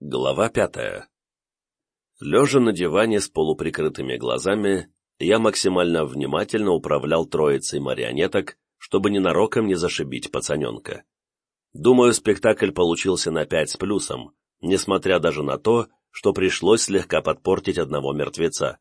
Глава пятая. Лежа на диване с полуприкрытыми глазами, я максимально внимательно управлял троицей марионеток, чтобы ненароком не зашибить пацаненка. Думаю, спектакль получился на пять с плюсом, несмотря даже на то, что пришлось слегка подпортить одного мертвеца.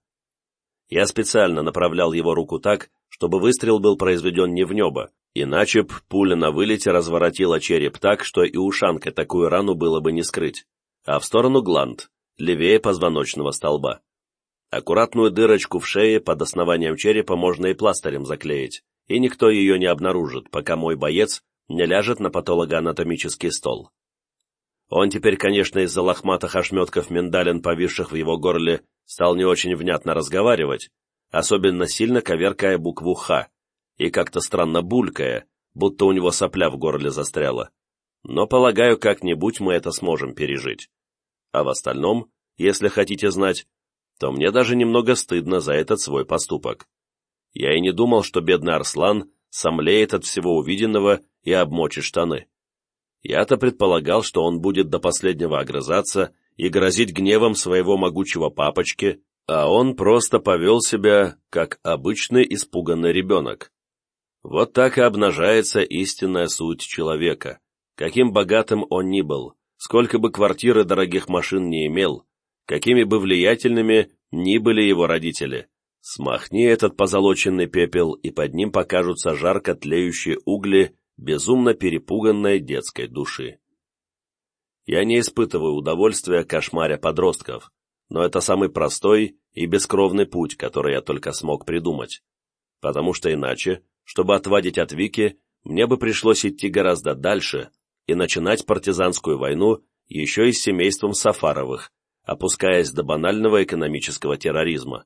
Я специально направлял его руку так, чтобы выстрел был произведен не в небо, иначе б пуля на вылете разворотила череп так, что и ушанкой такую рану было бы не скрыть, а в сторону гланд, левее позвоночного столба. Аккуратную дырочку в шее под основанием черепа можно и пластырем заклеить, и никто ее не обнаружит, пока мой боец не ляжет на патологоанатомический стол. Он теперь, конечно, из-за лохматых ошметков миндалин, повисших в его горле, стал не очень внятно разговаривать, особенно сильно коверкая букву «Х» и как-то странно булькая, будто у него сопля в горле застряла. Но, полагаю, как-нибудь мы это сможем пережить. А в остальном, если хотите знать, то мне даже немного стыдно за этот свой поступок. Я и не думал, что бедный Арслан сомлеет от всего увиденного и обмочит штаны. Я-то предполагал, что он будет до последнего огрызаться и грозить гневом своего могучего папочки, а он просто повел себя, как обычный испуганный ребенок. Вот так и обнажается истинная суть человека. Каким богатым он ни был, сколько бы квартир и дорогих машин не имел, какими бы влиятельными ни были его родители. Смахни этот позолоченный пепел, и под ним покажутся жарко тлеющие угли безумно перепуганной детской души. Я не испытываю удовольствия кошмаря подростков, но это самый простой и бескровный путь, который я только смог придумать. Потому что иначе, чтобы отвадить от Вики, мне бы пришлось идти гораздо дальше и начинать партизанскую войну еще и с семейством Сафаровых, опускаясь до банального экономического терроризма.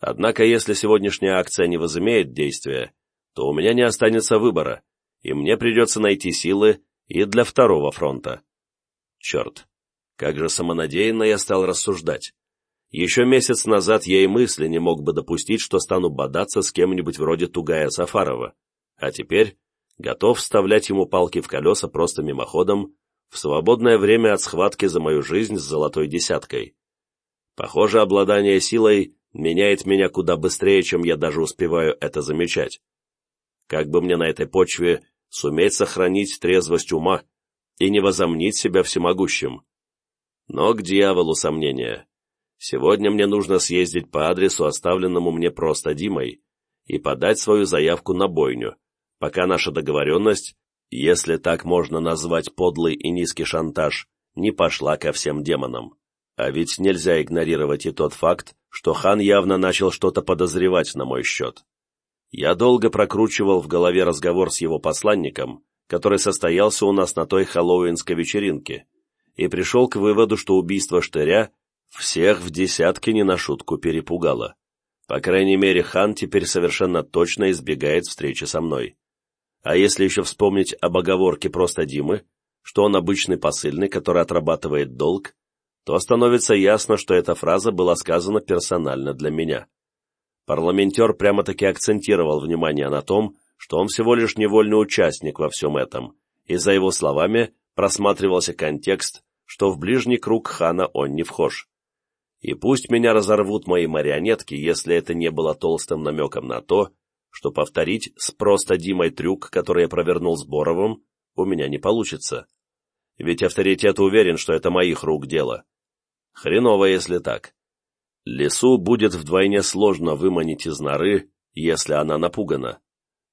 Однако, если сегодняшняя акция не возымеет действия, то у меня не останется выбора, и мне придется найти силы и для второго фронта. Черт, как же самонадеянно я стал рассуждать. Еще месяц назад я и мысли не мог бы допустить, что стану бодаться с кем-нибудь вроде Тугая Сафарова, а теперь готов вставлять ему палки в колеса просто мимоходом, в свободное время от схватки за мою жизнь с золотой десяткой. Похоже, обладание силой меняет меня куда быстрее, чем я даже успеваю это замечать. Как бы мне на этой почве суметь сохранить трезвость ума и не возомнить себя всемогущим? Но к дьяволу сомнения. Сегодня мне нужно съездить по адресу, оставленному мне просто Димой, и подать свою заявку на бойню, пока наша договоренность, если так можно назвать подлый и низкий шантаж, не пошла ко всем демонам. А ведь нельзя игнорировать и тот факт, что хан явно начал что-то подозревать на мой счет. Я долго прокручивал в голове разговор с его посланником, который состоялся у нас на той хэллоуинской вечеринке, и пришел к выводу, что убийство Штыря всех в десятке не на шутку перепугало. По крайней мере, хан теперь совершенно точно избегает встречи со мной. А если еще вспомнить об оговорке просто Димы, что он обычный посыльный, который отрабатывает долг, то становится ясно, что эта фраза была сказана персонально для меня. Парламентер прямо-таки акцентировал внимание на том, что он всего лишь невольный участник во всем этом, и за его словами просматривался контекст, что в ближний круг хана он не вхож. И пусть меня разорвут мои марионетки, если это не было толстым намеком на то, что повторить с просто Димой трюк, который я провернул с Боровым, у меня не получится. Ведь авторитет уверен, что это моих рук дело. Хреново, если так. Лису будет вдвойне сложно выманить из норы, если она напугана.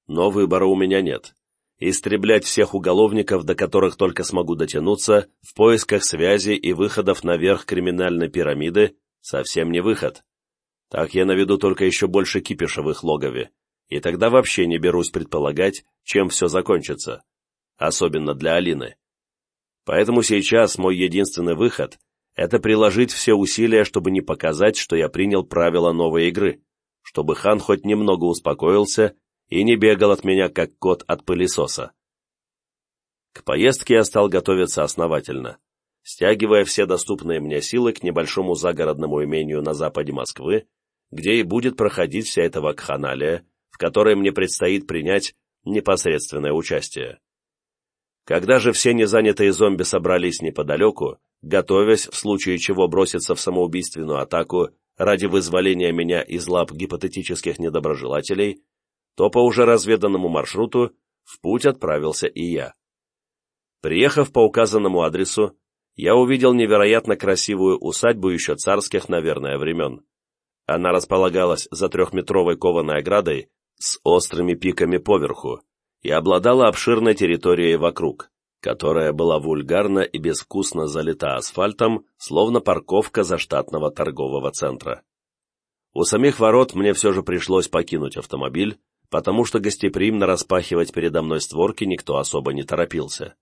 Но выбора у меня нет. Истреблять всех уголовников, до которых только смогу дотянуться, в поисках связи и выходов наверх криминальной пирамиды, совсем не выход. Так я наведу только еще больше кипиша в их логове, и тогда вообще не берусь предполагать, чем все закончится. Особенно для Алины. Поэтому сейчас мой единственный выход это приложить все усилия, чтобы не показать, что я принял правила новой игры, чтобы хан хоть немного успокоился и не бегал от меня, как кот от пылесоса. К поездке я стал готовиться основательно, стягивая все доступные мне силы к небольшому загородному имению на западе Москвы, где и будет проходить вся эта вакханалия, в которой мне предстоит принять непосредственное участие. Когда же все незанятые зомби собрались неподалеку, готовясь в случае чего броситься в самоубийственную атаку ради вызволения меня из лап гипотетических недоброжелателей, то по уже разведанному маршруту в путь отправился и я. Приехав по указанному адресу, я увидел невероятно красивую усадьбу еще царских, наверное, времен. Она располагалась за трехметровой кованой оградой с острыми пиками поверху и обладала обширной территорией вокруг, которая была вульгарно и безвкусно залита асфальтом, словно парковка заштатного торгового центра. У самих ворот мне все же пришлось покинуть автомобиль, потому что гостеприимно распахивать передо мной створки никто особо не торопился.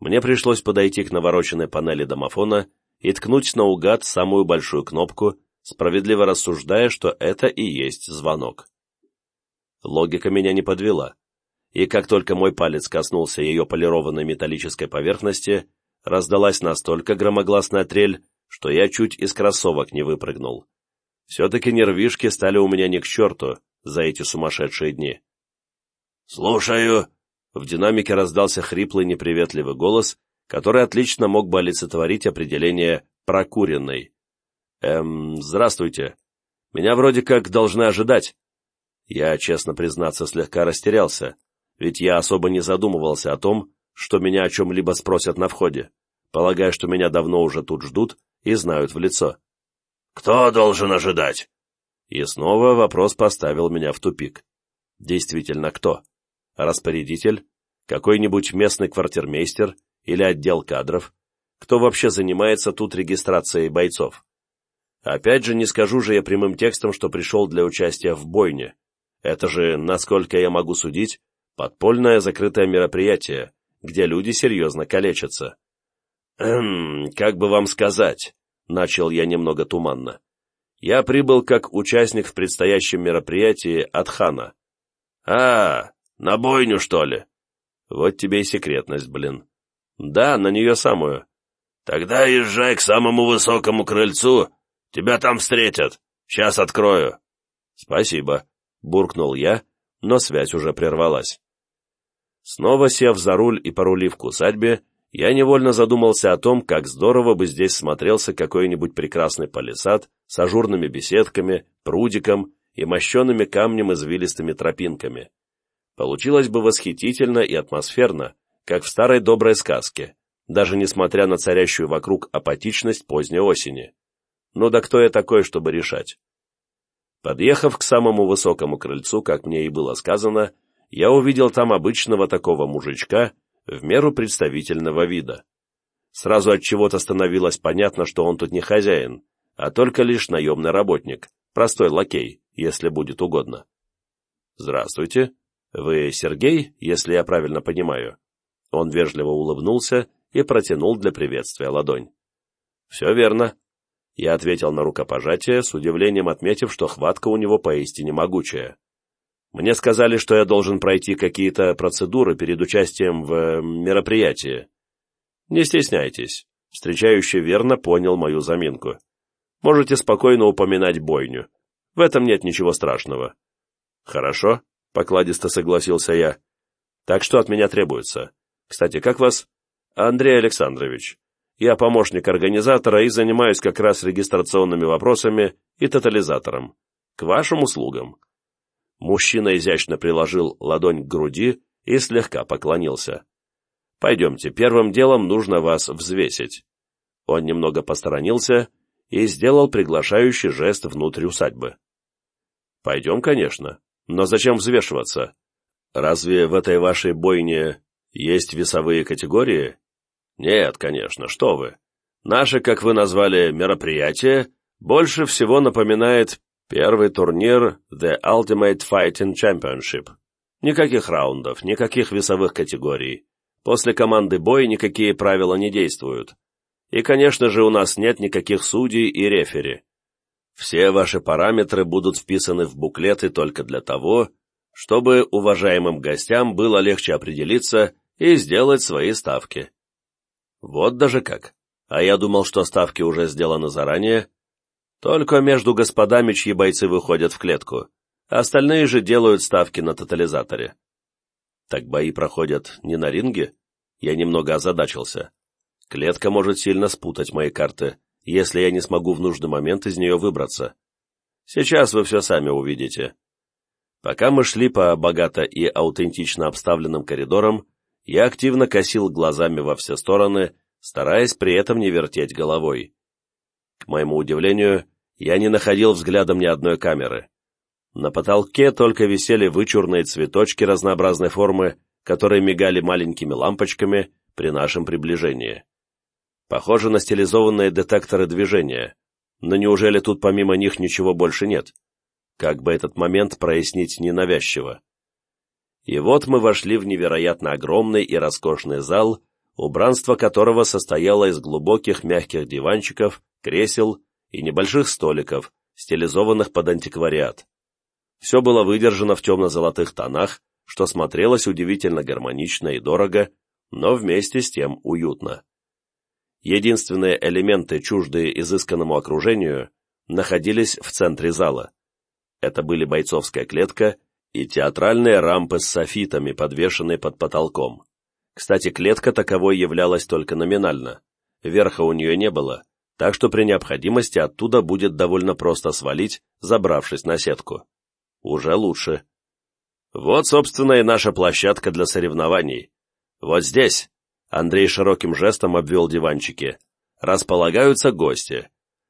Мне пришлось подойти к навороченной панели домофона и ткнуть наугад самую большую кнопку, справедливо рассуждая, что это и есть звонок. Логика меня не подвела, и как только мой палец коснулся ее полированной металлической поверхности, раздалась настолько громогласная трель, что я чуть из кроссовок не выпрыгнул. Все-таки нервишки стали у меня не к черту за эти сумасшедшие дни. «Слушаю!» В динамике раздался хриплый неприветливый голос, который отлично мог бы олицетворить определение «прокуренный». «Эм, здравствуйте. Меня вроде как должны ожидать». Я, честно признаться, слегка растерялся, ведь я особо не задумывался о том, что меня о чем-либо спросят на входе, полагая, что меня давно уже тут ждут и знают в лицо. «Кто должен ожидать?» И снова вопрос поставил меня в тупик. Действительно, кто? Распорядитель? Какой-нибудь местный квартирмейстер или отдел кадров? Кто вообще занимается тут регистрацией бойцов? Опять же, не скажу же я прямым текстом, что пришел для участия в бойне. Это же, насколько я могу судить, подпольное закрытое мероприятие, где люди серьезно калечатся. «Эм, как бы вам сказать?» — начал я немного туманно. «Я прибыл как участник в предстоящем мероприятии от хана». «А, на бойню, что ли?» «Вот тебе и секретность, блин». «Да, на нее самую». «Тогда езжай к самому высокому крыльцу Тебя там встретят. Сейчас открою». «Спасибо», — буркнул я, но связь уже прервалась. Снова сев за руль и порулив к усадьбе, я невольно задумался о том, как здорово бы здесь смотрелся какой-нибудь прекрасный палисад с ажурными беседками, прудиком и мощенными камнем извилистыми тропинками. Получилось бы восхитительно и атмосферно, как в старой доброй сказке, даже несмотря на царящую вокруг апатичность поздней осени. Ну да кто я такой, чтобы решать? Подъехав к самому высокому крыльцу, как мне и было сказано, я увидел там обычного такого мужичка, в меру представительного вида. Сразу от чего-то становилось понятно, что он тут не хозяин, а только лишь наемный работник, простой лакей, если будет угодно. «Здравствуйте. Вы Сергей, если я правильно понимаю?» Он вежливо улыбнулся и протянул для приветствия ладонь. «Все верно. Я ответил на рукопожатие, с удивлением отметив, что хватка у него поистине могучая. Мне сказали, что я должен пройти какие-то процедуры перед участием в э, мероприятии. Не стесняйтесь. Встречающий верно понял мою заминку. Можете спокойно упоминать бойню. В этом нет ничего страшного. Хорошо, покладисто согласился я. Так что от меня требуется? Кстати, как вас? Андрей Александрович. Я помощник организатора и занимаюсь как раз регистрационными вопросами и тотализатором. К вашим услугам». Мужчина изящно приложил ладонь к груди и слегка поклонился. «Пойдемте, первым делом нужно вас взвесить». Он немного посторонился и сделал приглашающий жест внутрь усадьбы. «Пойдем, конечно, но зачем взвешиваться? Разве в этой вашей бойне есть весовые категории?» Нет, конечно, что вы. Наше, как вы назвали, мероприятие больше всего напоминает первый турнир The Ultimate Fighting Championship. Никаких раундов, никаких весовых категорий. После команды бой никакие правила не действуют. И, конечно же, у нас нет никаких судей и рефери. Все ваши параметры будут вписаны в буклеты только для того, чтобы уважаемым гостям было легче определиться и сделать свои ставки. Вот даже как. А я думал, что ставки уже сделаны заранее. Только между господами, чьи бойцы выходят в клетку. Остальные же делают ставки на тотализаторе. Так бои проходят не на ринге? Я немного озадачился. Клетка может сильно спутать мои карты, если я не смогу в нужный момент из нее выбраться. Сейчас вы все сами увидите. Пока мы шли по богато и аутентично обставленным коридорам, я активно косил глазами во все стороны, стараясь при этом не вертеть головой. К моему удивлению, я не находил взглядом ни одной камеры. На потолке только висели вычурные цветочки разнообразной формы, которые мигали маленькими лампочками при нашем приближении. Похоже на стилизованные детекторы движения, но неужели тут помимо них ничего больше нет? Как бы этот момент прояснить ненавязчиво? И вот мы вошли в невероятно огромный и роскошный зал, убранство которого состояло из глубоких мягких диванчиков, кресел и небольших столиков, стилизованных под антиквариат. Все было выдержано в темно-золотых тонах, что смотрелось удивительно гармонично и дорого, но вместе с тем уютно. Единственные элементы, чуждые изысканному окружению, находились в центре зала. Это были бойцовская клетка и театральные рампы с софитами, подвешенные под потолком. Кстати, клетка таковой являлась только номинально. Верха у нее не было, так что при необходимости оттуда будет довольно просто свалить, забравшись на сетку. Уже лучше. Вот, собственно, и наша площадка для соревнований. Вот здесь, Андрей широким жестом обвел диванчики, располагаются гости.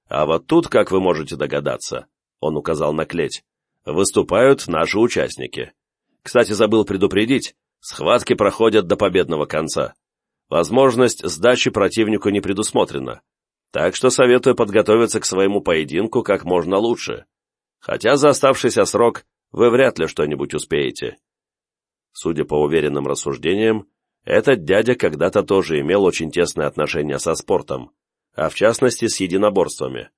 А вот тут, как вы можете догадаться, он указал на клеть, выступают наши участники. Кстати, забыл предупредить, схватки проходят до победного конца. Возможность сдачи противнику не предусмотрена, так что советую подготовиться к своему поединку как можно лучше. Хотя за оставшийся срок вы вряд ли что-нибудь успеете. Судя по уверенным рассуждениям, этот дядя когда-то тоже имел очень тесные отношения со спортом, а в частности с единоборствами.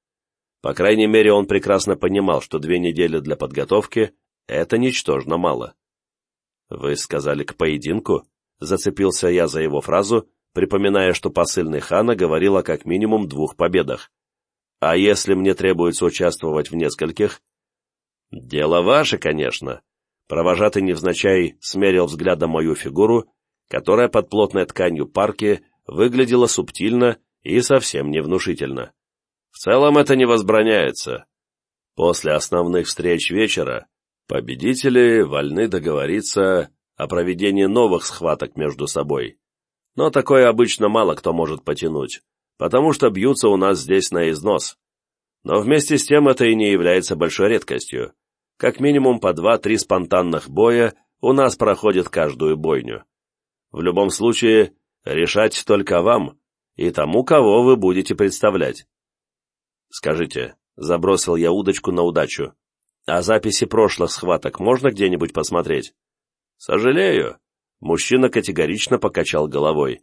По крайней мере, он прекрасно понимал, что две недели для подготовки – это ничтожно мало. «Вы сказали к поединку?» – зацепился я за его фразу, припоминая, что посыльный хана говорил о как минимум двух победах. «А если мне требуется участвовать в нескольких?» «Дело ваше, конечно». Провожатый невзначай смерил взглядом мою фигуру, которая под плотной тканью парки выглядела субтильно и совсем невнушительно. Целом это не возбраняется. После основных встреч вечера победители вольны договориться о проведении новых схваток между собой. Но такое обычно мало кто может потянуть, потому что бьются у нас здесь на износ. Но вместе с тем это и не является большой редкостью. Как минимум по два-три спонтанных боя у нас проходит каждую бойню. В любом случае, решать только вам и тому, кого вы будете представлять. «Скажите», — забросил я удочку на удачу, «а записи прошлых схваток можно где-нибудь посмотреть?» «Сожалею», — мужчина категорично покачал головой.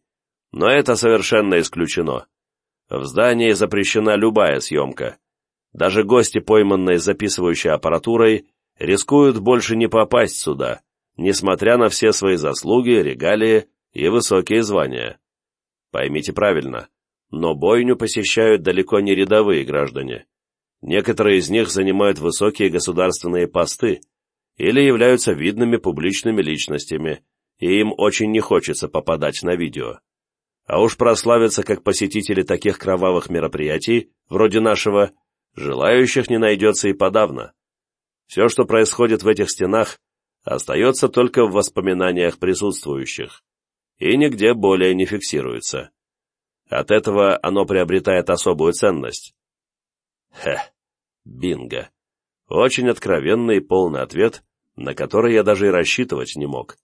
«Но это совершенно исключено. В здании запрещена любая съемка. Даже гости, пойманные записывающей аппаратурой, рискуют больше не попасть сюда, несмотря на все свои заслуги, регалии и высокие звания. Поймите правильно, но бойню посещают далеко не рядовые граждане. Некоторые из них занимают высокие государственные посты или являются видными публичными личностями, и им очень не хочется попадать на видео. А уж прославиться как посетители таких кровавых мероприятий, вроде нашего, желающих не найдется и подавно. Все, что происходит в этих стенах, остается только в воспоминаниях присутствующих и нигде более не фиксируется. От этого оно приобретает особую ценность. Хе, бинго. Очень откровенный и полный ответ, на который я даже и рассчитывать не мог.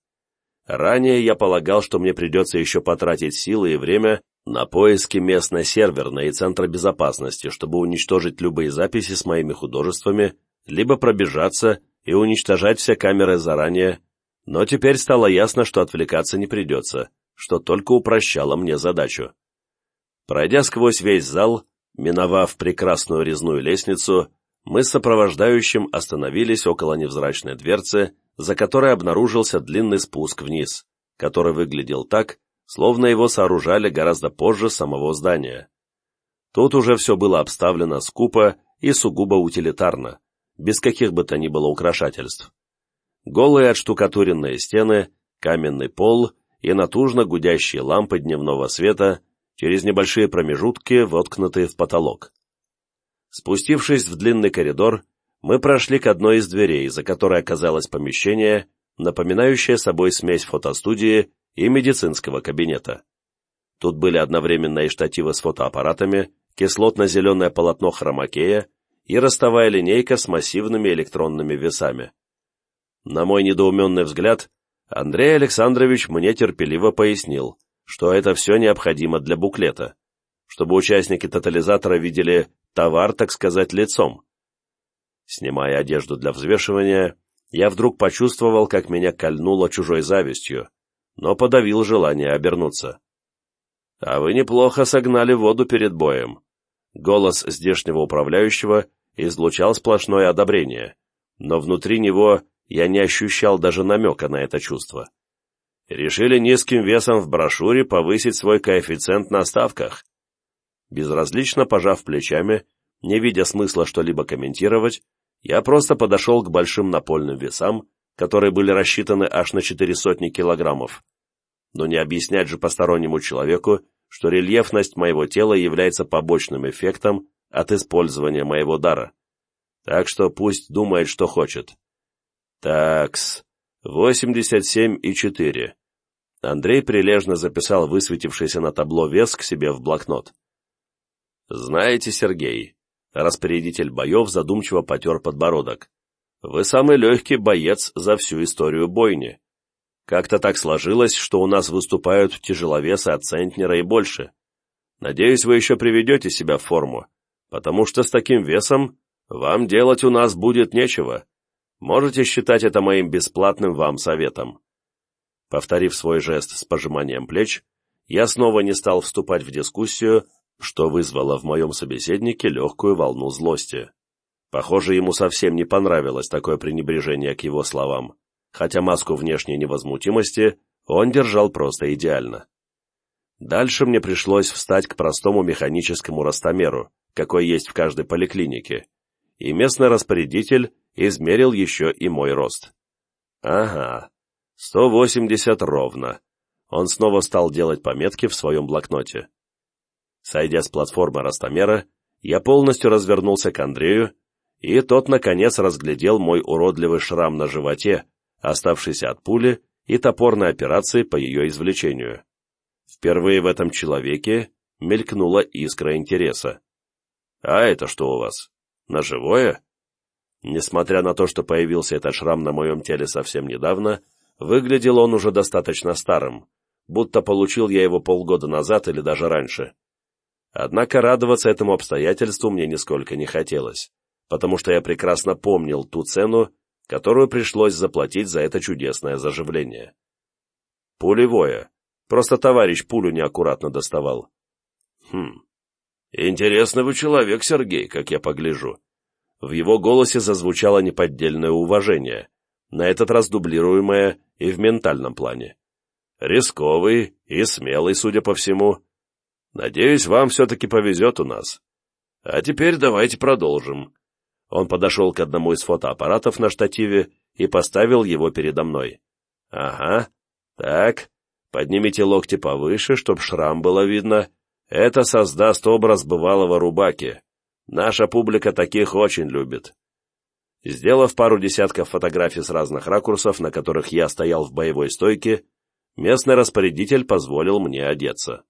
Ранее я полагал, что мне придется еще потратить силы и время на поиски местной серверной и центра безопасности, чтобы уничтожить любые записи с моими художествами, либо пробежаться и уничтожать все камеры заранее, но теперь стало ясно, что отвлекаться не придется, что только упрощало мне задачу. Пройдя сквозь весь зал, миновав прекрасную резную лестницу, мы с сопровождающим остановились около невзрачной дверцы, за которой обнаружился длинный спуск вниз, который выглядел так, словно его сооружали гораздо позже самого здания. Тут уже все было обставлено скупо и сугубо утилитарно, без каких бы то ни было украшательств. Голые отштукатуренные стены, каменный пол и натужно гудящие лампы дневного света через небольшие промежутки, воткнутые в потолок. Спустившись в длинный коридор, мы прошли к одной из дверей, за которой оказалось помещение, напоминающее собой смесь фотостудии и медицинского кабинета. Тут были одновременно и штативы с фотоаппаратами, кислотно-зеленое полотно хромакея и ростовая линейка с массивными электронными весами. На мой недоуменный взгляд, Андрей Александрович мне терпеливо пояснил, что это все необходимо для буклета, чтобы участники тотализатора видели товар, так сказать, лицом. Снимая одежду для взвешивания, я вдруг почувствовал, как меня кольнуло чужой завистью, но подавил желание обернуться. «А вы неплохо согнали воду перед боем». Голос здешнего управляющего излучал сплошное одобрение, но внутри него я не ощущал даже намека на это чувство. Решили низким весом в брошюре повысить свой коэффициент на ставках. Безразлично пожав плечами, не видя смысла что-либо комментировать, я просто подошел к большим напольным весам, которые были рассчитаны аж на четыре сотни килограммов. Но не объяснять же постороннему человеку, что рельефность моего тела является побочным эффектом от использования моего дара. Так что пусть думает, что хочет. Такс, 87,4. Андрей прилежно записал высветившийся на табло вес к себе в блокнот. «Знаете, Сергей, Распорядитель боев задумчиво потер подбородок. «Вы самый легкий боец за всю историю бойни. Как-то так сложилось, что у нас выступают тяжеловесы от центнера и больше. Надеюсь, вы еще приведете себя в форму, потому что с таким весом вам делать у нас будет нечего. Можете считать это моим бесплатным вам советом». Повторив свой жест с пожиманием плеч, я снова не стал вступать в дискуссию, что вызвало в моем собеседнике легкую волну злости. Похоже, ему совсем не понравилось такое пренебрежение к его словам, хотя маску внешней невозмутимости он держал просто идеально. Дальше мне пришлось встать к простому механическому ростомеру, какой есть в каждой поликлинике, и местный распорядитель измерил еще и мой рост. Ага, 180 ровно. Он снова стал делать пометки в своем блокноте. Сойдя с платформы ростомера, я полностью развернулся к Андрею, и тот, наконец, разглядел мой уродливый шрам на животе, оставшийся от пули и топорной операции по ее извлечению. Впервые в этом человеке мелькнула искра интереса. «А это что у вас? Ножевое?» Несмотря на то, что появился этот шрам на моем теле совсем недавно, выглядел он уже достаточно старым, будто получил я его полгода назад или даже раньше. Однако радоваться этому обстоятельству мне нисколько не хотелось, потому что я прекрасно помнил ту цену, которую пришлось заплатить за это чудесное заживление. Пулевое. Просто товарищ пулю неаккуратно доставал. Хм. Интересный вы человек, Сергей, как я погляжу. В его голосе зазвучало неподдельное уважение, на этот раз дублируемое и в ментальном плане. Рисковый и смелый, судя по всему. Надеюсь, вам все-таки повезет у нас. А теперь давайте продолжим. Он подошел к одному из фотоаппаратов на штативе и поставил его передо мной. Ага, так, поднимите локти повыше, чтоб шрам было видно. Это создаст образ бывалого рубаки. Наша публика таких очень любит. Сделав пару десятков фотографий с разных ракурсов, на которых я стоял в боевой стойке, местный распорядитель позволил мне одеться.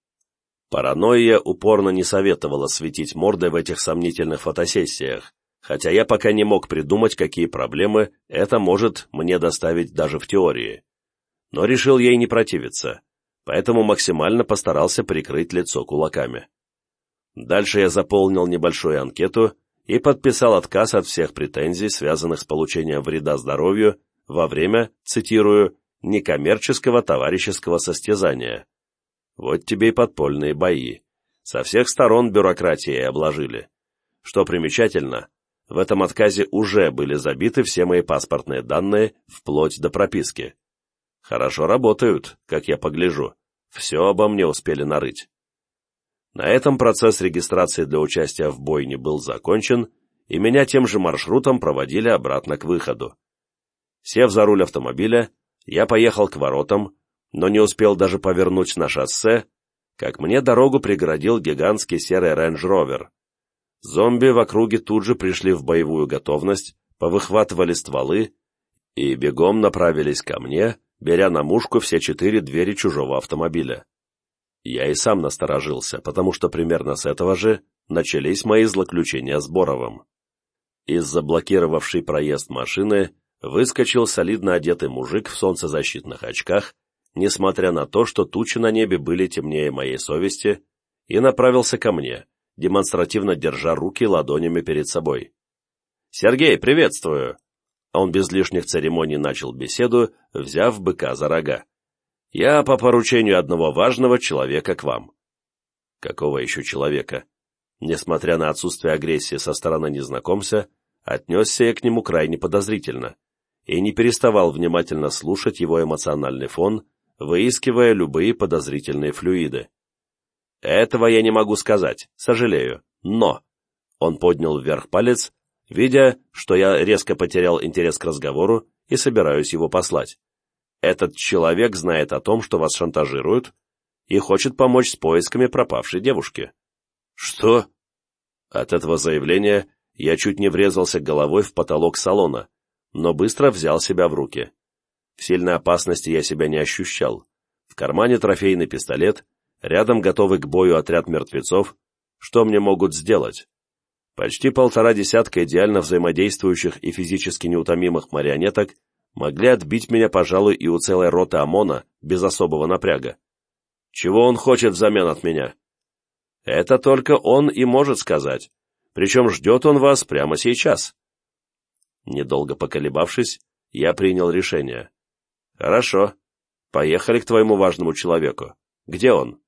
Паранойя упорно не советовала светить мордой в этих сомнительных фотосессиях, хотя я пока не мог придумать, какие проблемы это может мне доставить даже в теории. Но решил ей не противиться, поэтому максимально постарался прикрыть лицо кулаками. Дальше я заполнил небольшую анкету и подписал отказ от всех претензий, связанных с получением вреда здоровью во время, цитирую, некоммерческого товарищеского состязания. Вот тебе и подпольные бои. Со всех сторон бюрократией обложили. Что примечательно, в этом отказе уже были забиты все мои паспортные данные, вплоть до прописки. Хорошо работают, как я погляжу. Все обо мне успели нарыть. На этом процесс регистрации для участия в бойне был закончен, и меня тем же маршрутом проводили обратно к выходу. Сев за руль автомобиля, я поехал к воротам, но не успел даже повернуть на шоссе, как мне дорогу преградил гигантский серый рейндж-ровер. Зомби в округе тут же пришли в боевую готовность, повыхватывали стволы и бегом направились ко мне, беря на мушку все четыре двери чужого автомобиля. Я и сам насторожился, потому что примерно с этого же начались мои злоключения с Боровым. Из заблокировавшей проезд машины выскочил солидно одетый мужик в солнцезащитных очках, несмотря на то, что тучи на небе были темнее моей совести, и направился ко мне, демонстративно держа руки ладонями перед собой. «Сергей, приветствую!» Он без лишних церемоний начал беседу, взяв быка за рога. «Я по поручению одного важного человека к вам». «Какого еще человека?» Несмотря на отсутствие агрессии со стороны незнакомца, отнесся я к нему крайне подозрительно и не переставал внимательно слушать его эмоциональный фон, выискивая любые подозрительные флюиды. «Этого я не могу сказать, сожалею, но...» Он поднял вверх палец, видя, что я резко потерял интерес к разговору и собираюсь его послать. «Этот человек знает о том, что вас шантажируют, и хочет помочь с поисками пропавшей девушки». «Что?» От этого заявления я чуть не врезался головой в потолок салона, но быстро взял себя в руки. В сильной опасности я себя не ощущал. В кармане трофейный пистолет, рядом готовый к бою отряд мертвецов. Что мне могут сделать? Почти полтора десятка идеально взаимодействующих и физически неутомимых марионеток могли отбить меня, пожалуй, и у целой роты ОМОНа без особого напряга. Чего он хочет взамен от меня? Это только он и может сказать, причем ждет он вас прямо сейчас. Недолго поколебавшись, я принял решение. Хорошо, поехали к твоему важному человеку. Где он?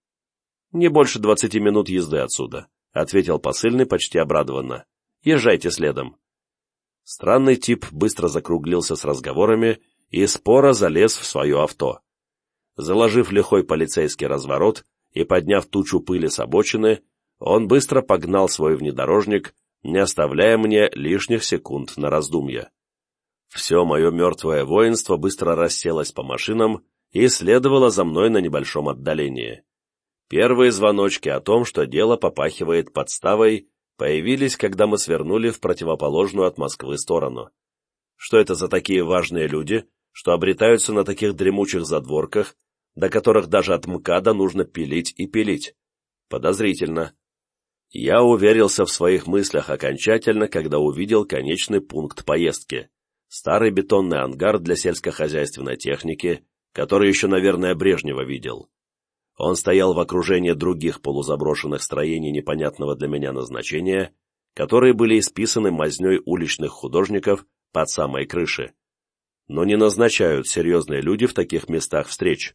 Не больше двадцати минут езды отсюда, ответил посыльный почти обрадованно. Езжайте следом. Странный тип быстро закруглился с разговорами и споро залез в свое авто. Заложив лихой полицейский разворот и подняв тучу пыли с обочины, он быстро погнал свой внедорожник, не оставляя мне лишних секунд на раздумье. Все мое мертвое воинство быстро расселось по машинам и следовало за мной на небольшом отдалении. Первые звоночки о том, что дело попахивает подставой, появились, когда мы свернули в противоположную от Москвы сторону. Что это за такие важные люди, что обретаются на таких дремучих задворках, до которых даже от МКАДа нужно пилить и пилить? Подозрительно. Я уверился в своих мыслях окончательно, когда увидел конечный пункт поездки. Старый бетонный ангар для сельскохозяйственной техники, который еще, наверное, Брежнева видел. Он стоял в окружении других полузаброшенных строений непонятного для меня назначения, которые были исписаны мазней уличных художников под самой крышей. Но не назначают серьезные люди в таких местах встреч.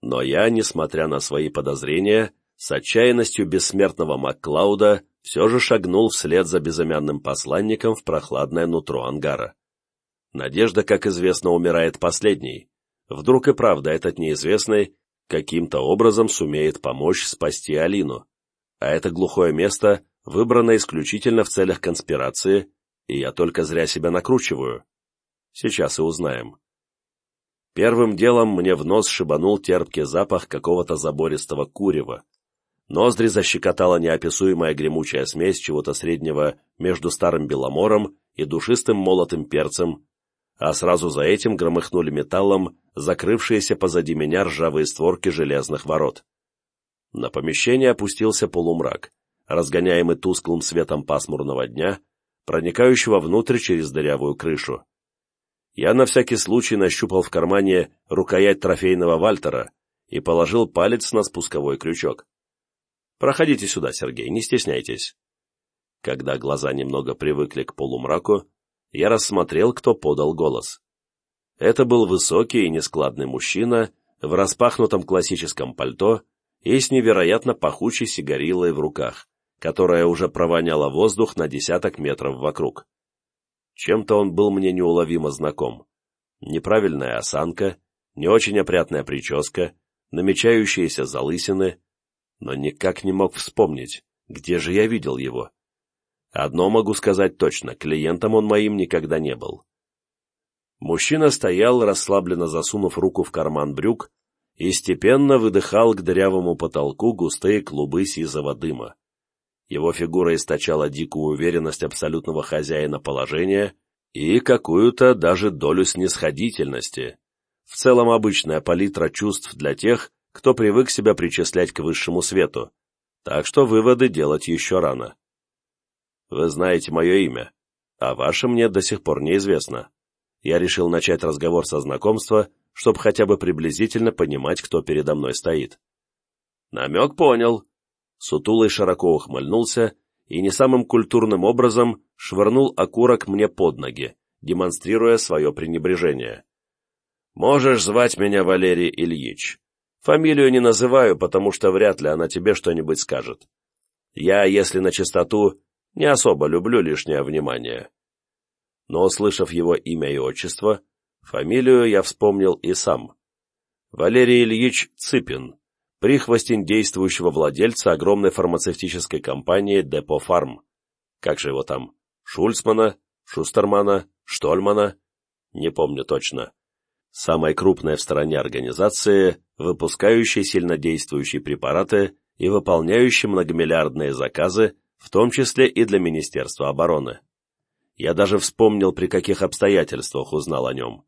Но я, несмотря на свои подозрения, с отчаянностью бессмертного Макклауда все же шагнул вслед за безымянным посланником в прохладное нутро ангара. Надежда, как известно, умирает последней. Вдруг и правда этот неизвестный каким-то образом сумеет помочь спасти Алину. А это глухое место выбрано исключительно в целях конспирации, и я только зря себя накручиваю. Сейчас и узнаем. Первым делом мне в нос шибанул терпкий запах какого-то забористого курева, Ноздри защекотала неописуемая гремучая смесь чего-то среднего между старым беломором и душистым молотым перцем, а сразу за этим громыхнули металлом закрывшиеся позади меня ржавые створки железных ворот. На помещение опустился полумрак, разгоняемый тусклым светом пасмурного дня, проникающего внутрь через дырявую крышу. Я на всякий случай нащупал в кармане рукоять трофейного Вальтера и положил палец на спусковой крючок. Проходите сюда, Сергей, не стесняйтесь. Когда глаза немного привыкли к полумраку, я рассмотрел, кто подал голос. Это был высокий и нескладный мужчина в распахнутом классическом пальто и с невероятно пахучей сигарилой в руках, которая уже провоняла воздух на десяток метров вокруг. Чем-то он был мне неуловимо знаком. Неправильная осанка, не очень опрятная прическа, намечающиеся залысины, но никак не мог вспомнить, где же я видел его. Одно могу сказать точно, клиентом он моим никогда не был. Мужчина стоял, расслабленно засунув руку в карман брюк, и степенно выдыхал к дырявому потолку густые клубы сизого дыма. Его фигура источала дикую уверенность абсолютного хозяина положения и какую-то даже долю снисходительности. В целом обычная палитра чувств для тех, кто привык себя причислять к высшему свету, так что выводы делать еще рано. Вы знаете мое имя, а ваше мне до сих пор неизвестно. Я решил начать разговор со знакомства, чтобы хотя бы приблизительно понимать, кто передо мной стоит. Намек понял. Сутулый широко ухмыльнулся и не самым культурным образом швырнул окурок мне под ноги, демонстрируя свое пренебрежение. «Можешь звать меня Валерий Ильич. Фамилию не называю, потому что вряд ли она тебе что-нибудь скажет. Я, если на чистоту, не особо люблю лишнее внимание». Но, услышав его имя и отчество, фамилию я вспомнил и сам. Валерий Ильич Цыпин, прихвостень действующего владельца огромной фармацевтической компании Депо Фарм. Как же его там? Шульцмана, Шустермана, Штольмана? Не помню точно. Самой крупной в стране организации, выпускающей сильнодействующие препараты и выполняющей многомиллиардные заказы, в том числе и для Министерства обороны. Я даже вспомнил, при каких обстоятельствах узнал о нем.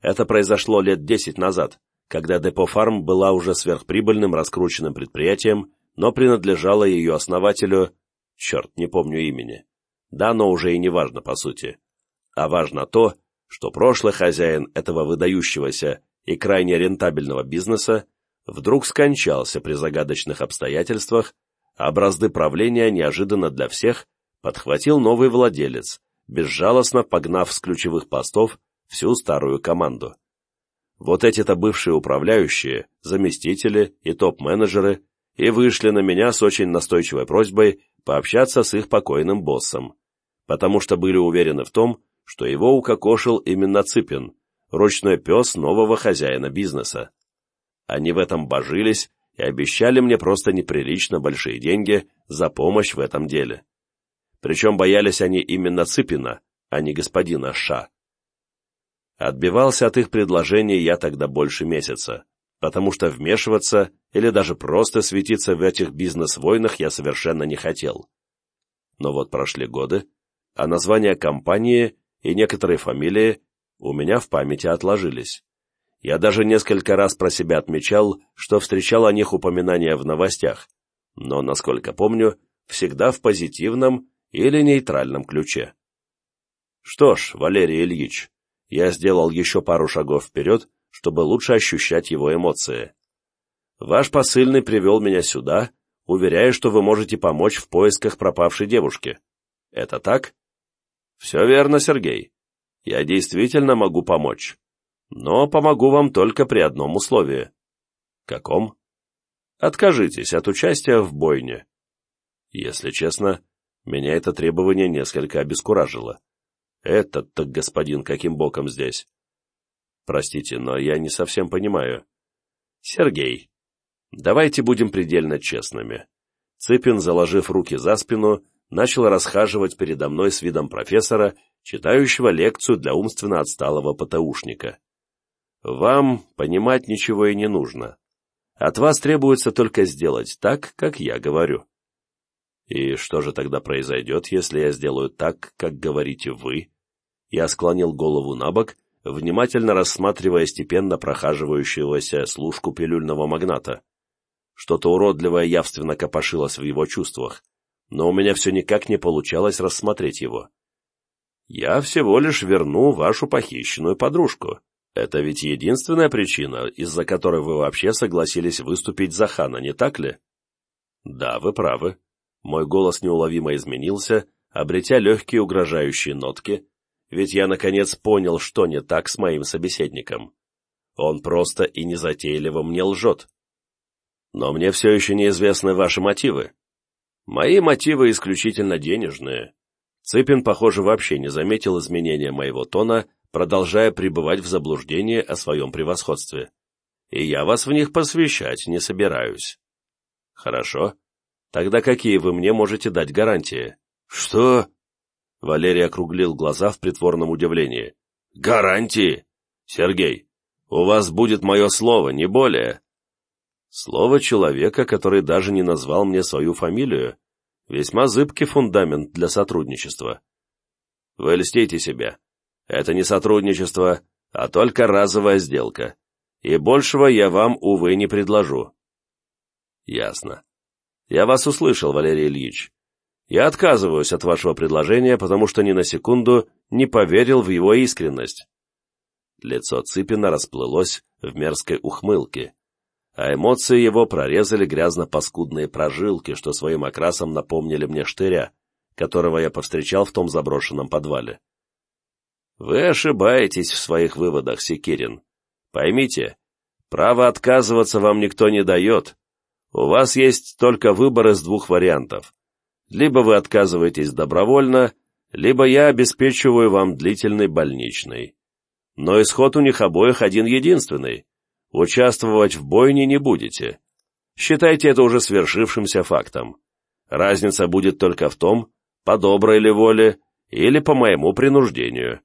Это произошло лет десять назад, когда Депофарм была уже сверхприбыльным раскрученным предприятием, но принадлежала ее основателю, черт, не помню имени. Да, но уже и не важно по сути. А важно то, что прошлый хозяин этого выдающегося и крайне рентабельного бизнеса вдруг скончался при загадочных обстоятельствах, а бразды правления неожиданно для всех подхватил новый владелец, безжалостно погнав с ключевых постов всю старую команду. Вот эти-то бывшие управляющие, заместители и топ-менеджеры и вышли на меня с очень настойчивой просьбой пообщаться с их покойным боссом, потому что были уверены в том, что его укокошил именно Цыпин, ручной пес нового хозяина бизнеса. Они в этом божились и обещали мне просто неприлично большие деньги за помощь в этом деле. Причем боялись они именно Цыпина, а не господина Ша. Отбивался от их предложений я тогда больше месяца, потому что вмешиваться или даже просто светиться в этих бизнес-войнах я совершенно не хотел. Но вот прошли годы, а названия компании и некоторые фамилии у меня в памяти отложились. Я даже несколько раз про себя отмечал, что встречал о них упоминания в новостях, но, насколько помню, всегда в позитивном или нейтральном ключе. Что ж, Валерий Ильич, я сделал еще пару шагов вперед, чтобы лучше ощущать его эмоции. Ваш посыльный привел меня сюда, уверяя, что вы можете помочь в поисках пропавшей девушки. Это так? Все верно, Сергей. Я действительно могу помочь. Но помогу вам только при одном условии. Каком? Откажитесь от участия в бойне. Если честно, меня это требование несколько обескуражило. Этот-то господин каким боком здесь? Простите, но я не совсем понимаю. Сергей, давайте будем предельно честными. Цыпин, заложив руки за спину, начал расхаживать передо мной с видом профессора, читающего лекцию для умственно отсталого ПТУшника. Вам понимать ничего и не нужно. От вас требуется только сделать так, как я говорю. «И что же тогда произойдет, если я сделаю так, как говорите вы?» Я склонил голову на бок, внимательно рассматривая степенно прохаживающегося служку пилюльного магната. Что-то уродливое явственно копошилось в его чувствах, но у меня все никак не получалось рассмотреть его. «Я всего лишь верну вашу похищенную подружку. Это ведь единственная причина, из-за которой вы вообще согласились выступить за хана, не так ли?» «Да, вы правы», мой голос неуловимо изменился, обретя легкие угрожающие нотки, ведь я наконец понял, что не так с моим собеседником. Он просто и незатейливо мне лжет. Но мне все еще неизвестны ваши мотивы. Мои мотивы исключительно денежные. Цыпин, похоже, вообще не заметил изменения моего тона, продолжая пребывать в заблуждении о своем превосходстве. И я вас в них посвящать не собираюсь. Хорошо. Тогда какие вы мне можете дать гарантии? Что? Валерий округлил глаза в притворном удивлении. Гарантии? Сергей, у вас будет мое слово, не более. Слово человека, который даже не назвал мне свою фамилию, весьма зыбкий фундамент для сотрудничества. Вы льстите себя. Это не сотрудничество, а только разовая сделка. И большего я вам, увы, не предложу. Ясно. Я вас услышал, Валерий Ильич. Я отказываюсь от вашего предложения, потому что ни на секунду не поверил в его искренность. Лицо Цыпина расплылось в мерзкой ухмылке, а эмоции его прорезали грязно-паскудные прожилки, что своим окрасом напомнили мне штыря, которого я повстречал в том заброшенном подвале. Вы ошибаетесь в своих выводах, Секирин. Поймите, право отказываться вам никто не дает. У вас есть только выбор из двух вариантов. Либо вы отказываетесь добровольно, либо я обеспечиваю вам длительный больничный. Но исход у них обоих один-единственный. Участвовать в бойне не будете. Считайте это уже свершившимся фактом. Разница будет только в том, по доброй ли воле или по моему принуждению.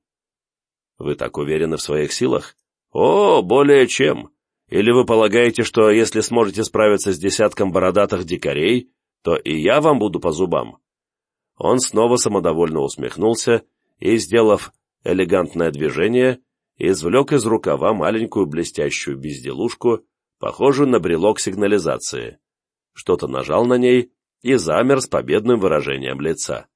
Вы так уверены в своих силах? О, более чем. Или вы полагаете, что если сможете справиться с десятком бородатых дикарей, то и я вам буду по зубам?» Он снова самодовольно усмехнулся и, сделав элегантное движение, извлек из рукава маленькую блестящую безделушку, похожую на брелок сигнализации. Что-то нажал на ней и замер с победным выражением лица.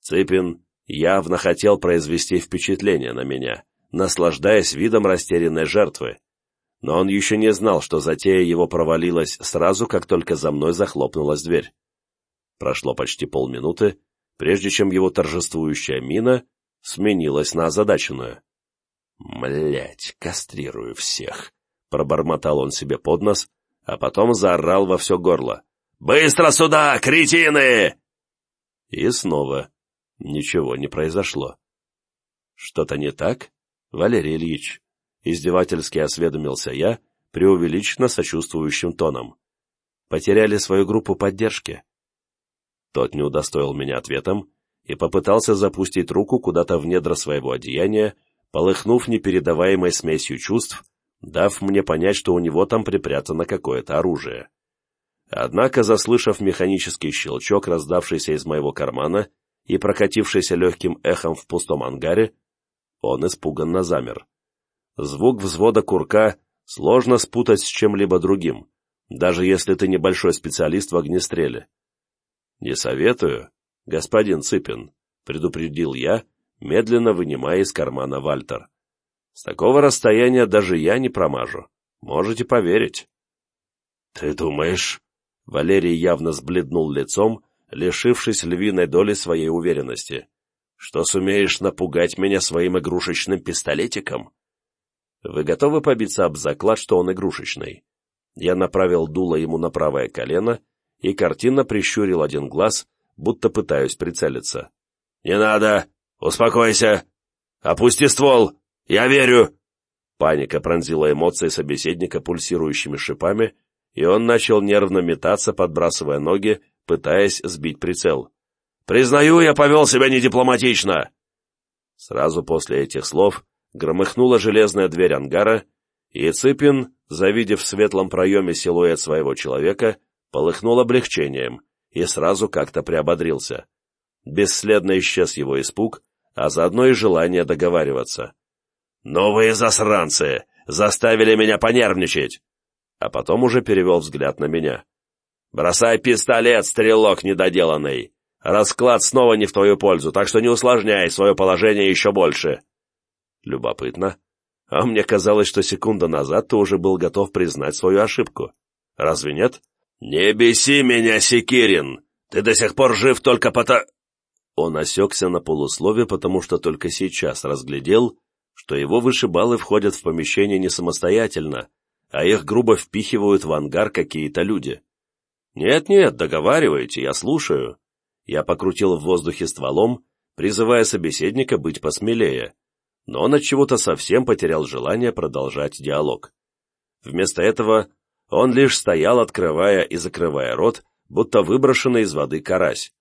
Цыпин явно хотел произвести впечатление на меня, наслаждаясь видом растерянной жертвы, но он еще не знал, что затея его провалилась сразу, как только за мной захлопнулась дверь. Прошло почти полминуты, прежде чем его торжествующая мина сменилась на озадаченную. «Млять, кастрирую всех!» — пробормотал он себе под нос, а потом заорал во все горло. «Быстро сюда, кретины!» И снова ничего не произошло. «Что-то не так, Валерий Ильич?» Издевательски осведомился я, преувеличенно сочувствующим тоном. Потеряли свою группу поддержки. Тот не удостоил меня ответом и попытался запустить руку куда-то в недра своего одеяния, полыхнув непередаваемой смесью чувств, дав мне понять, что у него там припрятано какое-то оружие. Однако, заслышав механический щелчок, раздавшийся из моего кармана и прокатившийся легким эхом в пустом ангаре, он испуганно замер. Звук взвода курка сложно спутать с чем-либо другим, даже если ты небольшой специалист в огнестреле. «Не советую, господин Цыпин», — предупредил я, медленно вынимая из кармана Вальтер. «С такого расстояния даже я не промажу. Можете поверить». «Ты думаешь...» Валерий явно сбледнул лицом, лишившись львиной доли своей уверенности. «Что сумеешь напугать меня своим игрушечным пистолетиком?» Вы готовы побиться об заклад, что он игрушечный? Я направил дуло ему на правое колено и картинно прищурил один глаз, будто пытаюсь прицелиться. «Не надо! Успокойся! Опусти ствол! Я верю!» Паника пронзила эмоции собеседника пульсирующими шипами, и он начал нервно метаться, подбрасывая ноги, пытаясь сбить прицел. «Признаю, я повел себя недипломатично!» Сразу после этих слов громыхнула железная дверь ангара, и Цыпин, завидев в светлом проеме силуэт своего человека, полыхнул облегчением и сразу как-то приободрился. Бесследно исчез его испуг, а заодно и желание договариваться. «Новые засранцы! Заставили меня понервничать!» А потом уже перевел взгляд на меня. «Бросай пистолет, стрелок недоделанный! Расклад снова не в твою пользу, так что не усложняй свое положение еще больше!» Любопытно. А мне казалось, что секунда назад ты уже был готов признать свою ошибку. Разве нет? «Не беси меня, Секирин! Ты до сих пор жив только потому...» Он осекся на полуслове, потому что только сейчас разглядел, что его вышибалы входят в помещение не самостоятельно, а их грубо впихивают в ангар какие-то люди. «Нет-нет, договаривайте, я слушаю». Я покрутил в воздухе стволом, призывая собеседника быть посмелее но он от чего-то совсем потерял желание продолжать диалог. Вместо этого он лишь стоял, открывая и закрывая рот, будто выброшенный из воды карась.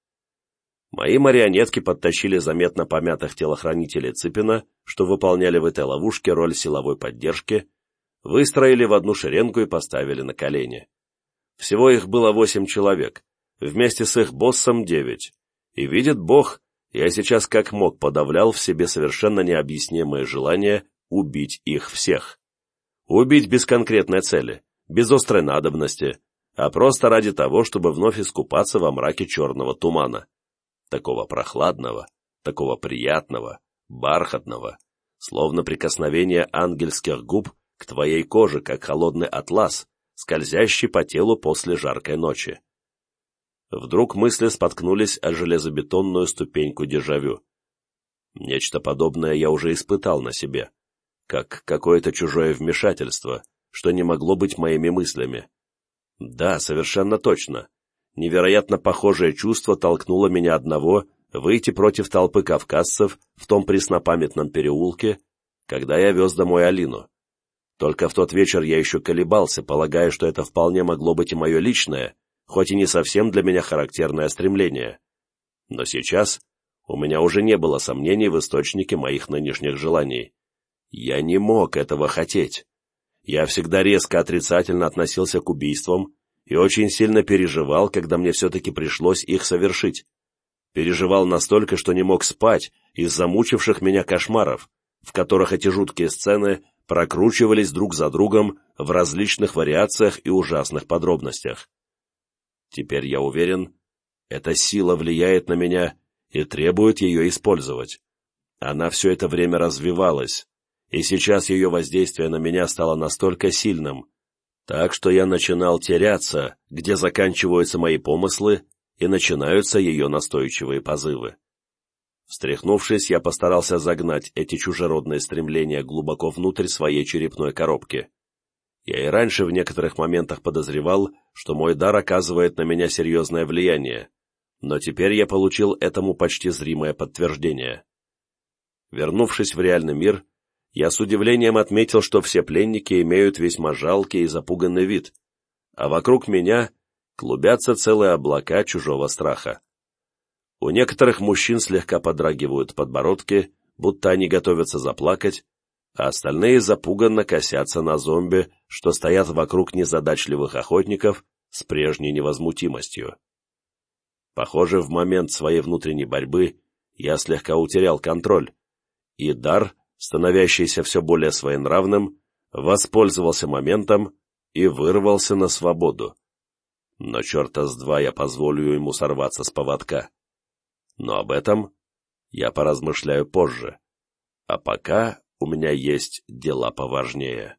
Мои марионетки подтащили заметно помятых телохранителей Цыпина, что выполняли в этой ловушке роль силовой поддержки, выстроили в одну шеренгу и поставили на колени. Всего их было восемь человек, вместе с их боссом девять. И видит Бог, я сейчас как мог подавлял в себе совершенно необъяснимое желание убить их всех. Убить без конкретной цели, без острой надобности, а просто ради того, чтобы вновь искупаться во мраке черного тумана. Такого прохладного, такого приятного, бархатного, словно прикосновение ангельских губ к твоей коже, как холодный атлас, скользящий по телу после жаркой ночи. Вдруг мысли споткнулись о железобетонную ступеньку дежавю. Нечто подобное я уже испытал на себе, как какое-то чужое вмешательство, что не могло быть моими мыслями. Да, совершенно точно. Невероятно похожее чувство толкнуло меня одного выйти против толпы кавказцев в том преснопамятном переулке, когда я вез домой Алину. Только в тот вечер я еще колебался, полагая, что это вполне могло быть и мое личное, хоть и не совсем для меня характерное стремление. Но сейчас у меня уже не было сомнений в источнике моих нынешних желаний. Я не мог этого хотеть. Я всегда резко отрицательно относился к убийствам и очень сильно переживал, когда мне все-таки пришлось их совершить. Переживал настолько, что не мог спать из замучивших меня кошмаров, в которых эти жуткие сцены прокручивались друг за другом в различных вариациях и ужасных подробностях. Теперь я уверен, эта сила влияет на меня и требует ее использовать. Она все это время развивалась, и сейчас ее воздействие на меня стало настолько сильным, так что я начинал теряться, где заканчиваются мои помыслы и начинаются ее настойчивые позывы. Встряхнувшись, я постарался загнать эти чужеродные стремления глубоко внутрь своей черепной коробки. Я и раньше в некоторых моментах подозревал, что мой дар оказывает на меня серьезное влияние, но теперь я получил этому почти зримое подтверждение. Вернувшись в реальный мир, я с удивлением отметил, что все пленники имеют весьма жалкий и запуганный вид, а вокруг меня клубятся целые облака чужого страха. У некоторых мужчин слегка подрагивают подбородки, будто они готовятся заплакать, а остальные запуганно косятся на зомби, что стоят вокруг незадачливых охотников с прежней невозмутимостью. Похоже, в момент своей внутренней борьбы я слегка утерял контроль, и дар, становящийся все более своенравным, воспользовался моментом и вырвался на свободу. Но черта с два я позволю ему сорваться с поводка. Но об этом я поразмышляю позже. А пока у меня есть дела поважнее.